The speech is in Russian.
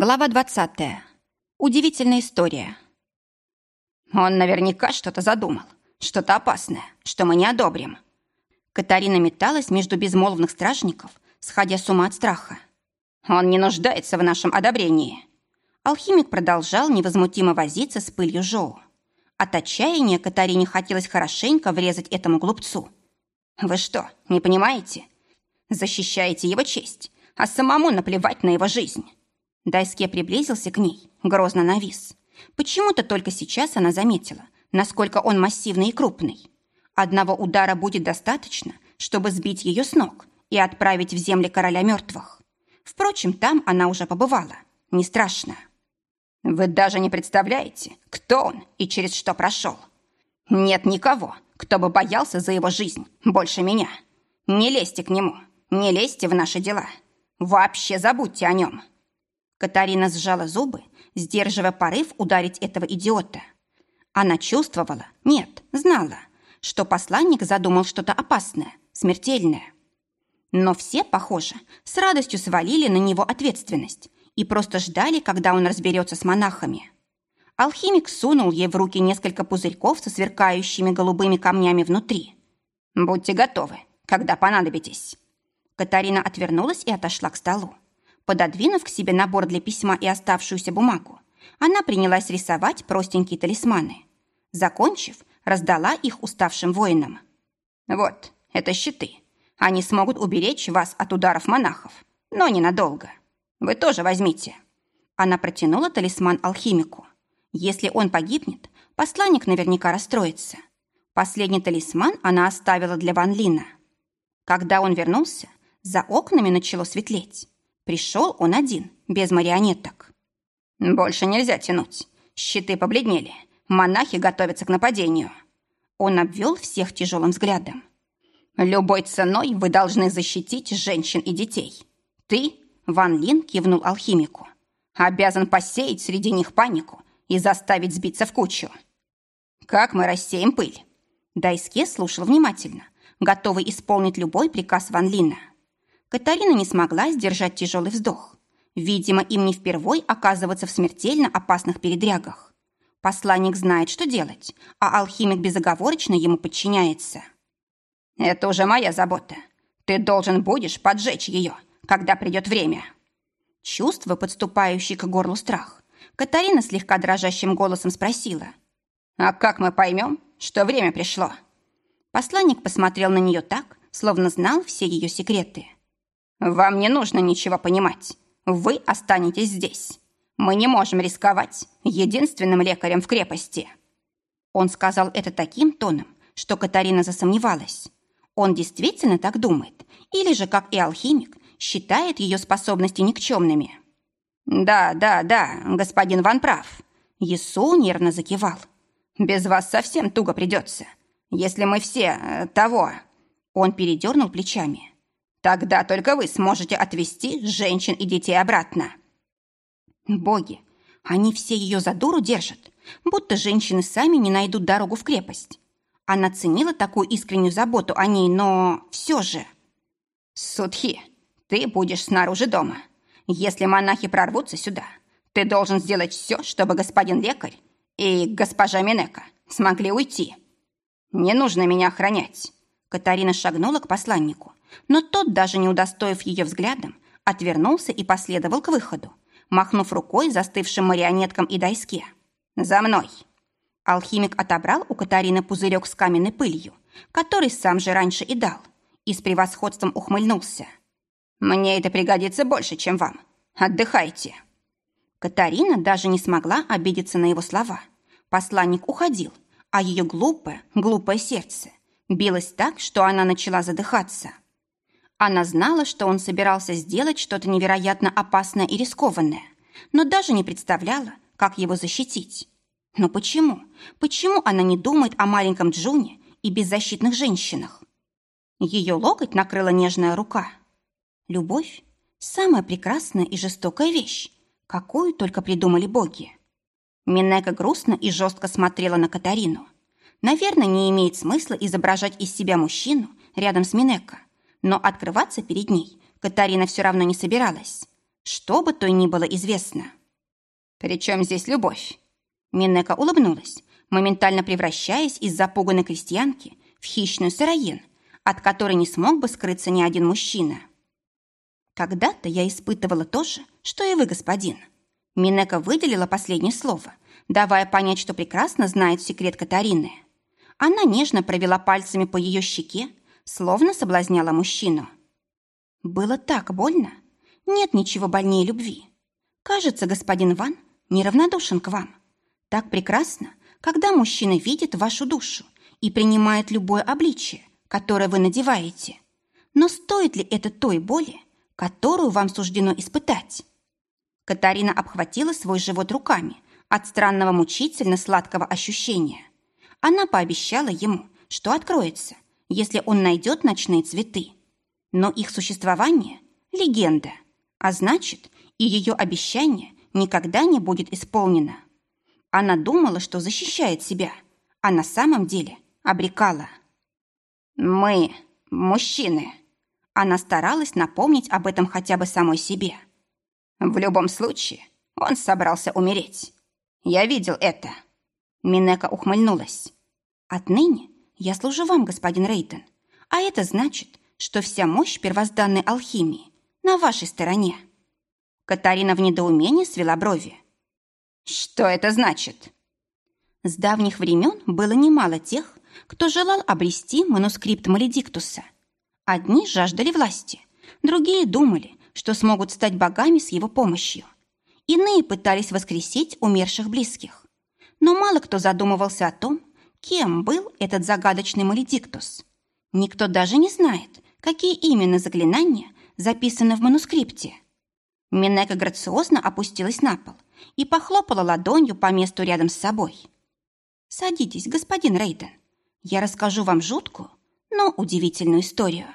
Глава 20. Удивительная история. Он наверняка что-то задумал, что-то опасное, что мы не одобрим. Катарина металась между безмолвных стражников, сходя с ума от страха. Он не нуждается в нашем одобрении. Алхимик продолжал невозмутимо возиться с пылью Жоу. От отчаяния Катарине хотелось хорошенько врезать этому глупцу. Вы что, не понимаете? Защищаете его честь, а самому наплевать на его жизнь. Дайске приблизился к ней, грозно навис. Почему-то только сейчас она заметила, насколько он массивный и крупный. Одного удара будет достаточно, чтобы сбить ее с ног и отправить в земли короля мертвых. Впрочем, там она уже побывала. Не страшно. Вы даже не представляете, кто он и через что прошел. Нет никого, кто бы боялся за его жизнь больше меня. Не лезьте к нему, не лезьте в наши дела. Вообще забудьте о нем. Катарина сжала зубы, сдерживая порыв ударить этого идиота. Она чувствовала, нет, знала, что посланник задумал что-то опасное, смертельное. Но все, похоже, с радостью свалили на него ответственность и просто ждали, когда он разберется с монахами. Алхимик сунул ей в руки несколько пузырьков со сверкающими голубыми камнями внутри. «Будьте готовы, когда понадобитесь». Катарина отвернулась и отошла к столу. Пододвинув к себе набор для письма и оставшуюся бумагу, она принялась рисовать простенькие талисманы. Закончив, раздала их уставшим воинам. «Вот, это щиты. Они смогут уберечь вас от ударов монахов, но ненадолго. Вы тоже возьмите». Она протянула талисман алхимику. Если он погибнет, посланник наверняка расстроится. Последний талисман она оставила для Ван Лина. Когда он вернулся, за окнами начало светлеть. Пришел он один, без марионеток. Больше нельзя тянуть. Щиты побледнели. Монахи готовятся к нападению. Он обвел всех тяжелым взглядом. Любой ценой вы должны защитить женщин и детей. Ты, Ван Лин кивнул алхимику, обязан посеять среди них панику и заставить сбиться в кучу. Как мы рассеем пыль? Дайске слушал внимательно, готовый исполнить любой приказ Ван Лина. Катарина не смогла сдержать тяжелый вздох. Видимо, им не впервой оказываться в смертельно опасных передрягах. Посланник знает, что делать, а алхимик безоговорочно ему подчиняется. «Это уже моя забота. Ты должен будешь поджечь ее, когда придет время». Чувство, подступающее к горлу страх, Катарина слегка дрожащим голосом спросила. «А как мы поймем, что время пришло?» Посланник посмотрел на нее так, словно знал все ее секреты. «Вам не нужно ничего понимать. Вы останетесь здесь. Мы не можем рисковать единственным лекарем в крепости». Он сказал это таким тоном, что Катарина засомневалась. Он действительно так думает? Или же, как и алхимик, считает ее способности никчемными? «Да, да, да, господин Ван прав». Есу нервно закивал. «Без вас совсем туго придется. Если мы все э, того...» Он передернул плечами. Тогда только вы сможете отвезти женщин и детей обратно. Боги, они все ее за дуру держат, будто женщины сами не найдут дорогу в крепость. Она ценила такую искреннюю заботу о ней, но все же... Судхи, ты будешь снаружи дома. Если монахи прорвутся сюда, ты должен сделать все, чтобы господин лекарь и госпожа Минека смогли уйти. Не нужно меня охранять. Катарина шагнула к посланнику, но тот, даже не удостоив ее взглядом, отвернулся и последовал к выходу, махнув рукой застывшим марионеткам и дайске. «За мной!» Алхимик отобрал у Катарины пузырек с каменной пылью, который сам же раньше и дал, и с превосходством ухмыльнулся. «Мне это пригодится больше, чем вам. Отдыхайте!» Катарина даже не смогла обидеться на его слова. Посланник уходил, а ее глупое, глупое сердце билось так, что она начала задыхаться. Она знала, что он собирался сделать что-то невероятно опасное и рискованное, но даже не представляла, как его защитить. Но почему? Почему она не думает о маленьком Джуне и беззащитных женщинах? Ее локоть накрыла нежная рука. Любовь – самая прекрасная и жестокая вещь, какую только придумали боги. Минека грустно и жестко смотрела на Катарину. Наверное, не имеет смысла изображать из себя мужчину рядом с Минека, но открываться перед ней Катарина все равно не собиралась. что бы то ни было известно. «Причем здесь любовь?» Минека улыбнулась, моментально превращаясь из запуганной крестьянки в хищную сыроен, от которой не смог бы скрыться ни один мужчина. Когда-то я испытывала то же, что и вы, господин. Минека выделила последнее слово, давая понять, что прекрасно знает секрет Катарины. Она нежно провела пальцами по ее щеке, словно соблазняла мужчину. Было так больно. Нет ничего больнее любви. Кажется, господин Ван неравнодушен к вам. Так прекрасно, когда мужчина видит вашу душу и принимает любое обличие, которое вы надеваете. Но стоит ли это той боли, которую вам суждено испытать? Катарина обхватила свой живот руками от странного мучительно-сладкого ощущения. Она пообещала ему, что откроется, если он найдет ночные цветы. Но их существование – легенда, а значит, и ее обещание никогда не будет исполнено. Она думала, что защищает себя, а на самом деле обрекала. «Мы – мужчины». Она старалась напомнить об этом хотя бы самой себе. В любом случае, он собрался умереть. Я видел это. Минека ухмыльнулась. Отныне я служу вам, господин Рейтон. А это значит, что вся мощь первозданной алхимии на вашей стороне. Катарина в недоумении свела брови. Что это значит? С давних времен было немало тех, кто желал обрести манускрипт Маледиктуса. Одни жаждали власти, другие думали, что смогут стать богами с его помощью. Иные пытались воскресить умерших близких. Но мало кто задумывался о том, кем был этот загадочный Маледиктус. Никто даже не знает, какие именно заклинания записаны в манускрипте. Минека грациозно опустилась на пол и похлопала ладонью по месту рядом с собой. «Садитесь, господин Рейден. Я расскажу вам жуткую, но удивительную историю».